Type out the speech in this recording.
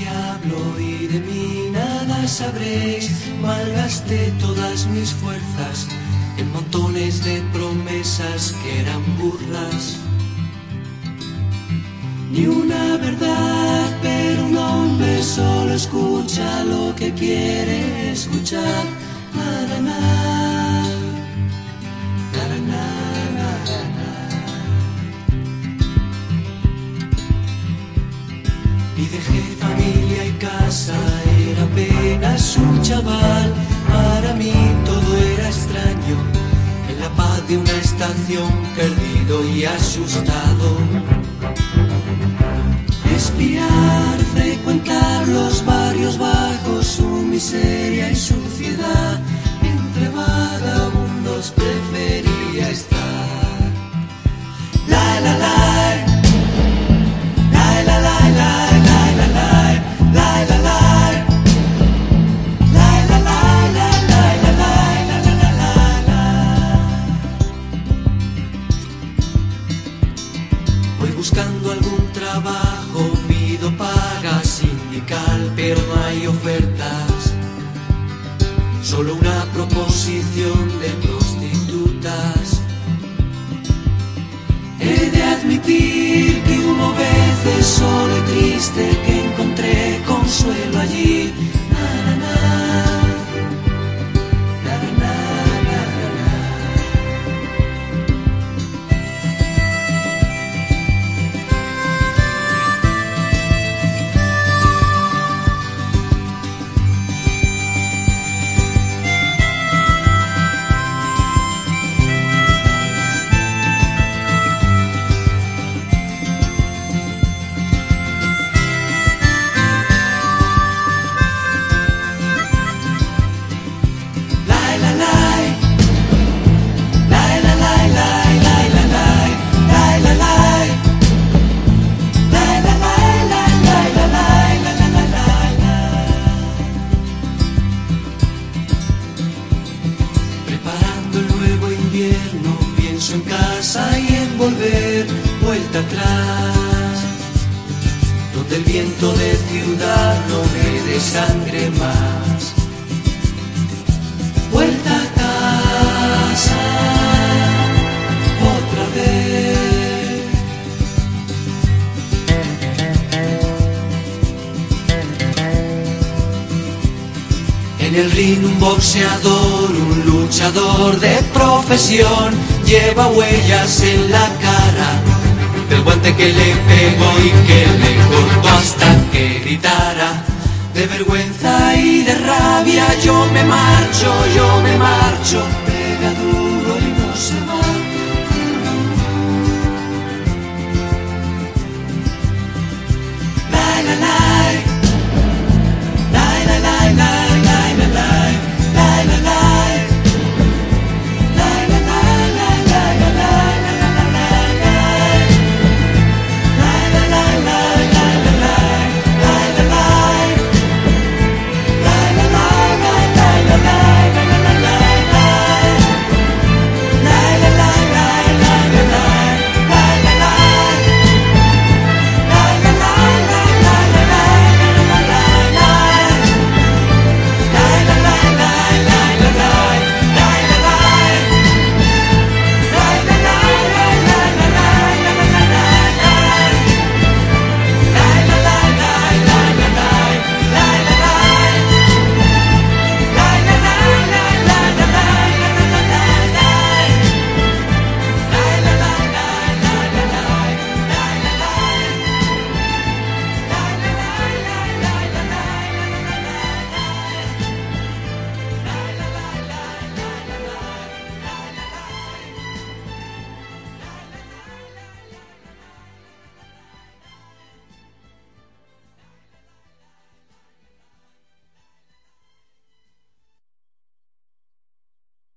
diablo y de mí nada sabréis. Malgasté todas mis fuerzas en montones de promesas que eran burlas. Ni una verdad, pero un hombre solo escucha lo que quiere escuchar. Naraná, naraná, naraná. Y dejé familia y casa, era apenas un chaval. Para mí todo era extraño, en la paz de una estación, perdido y asustado. Espiar, frecuentar los trabajo, pido paga sindical, pero no hay ofertas. Solo una proposición de en casa y en volver Vuelta atrás. Donde el viento de ciudad no me dé sangre más. Vuelta a casa otra vez. En el ring un boxeador, un luchador de profesión, lleva huellas en la cara del guante que le pegó y que le cortó hasta que gritara. De vergüenza y de rabia yo me marcho, yo me marcho, pega duro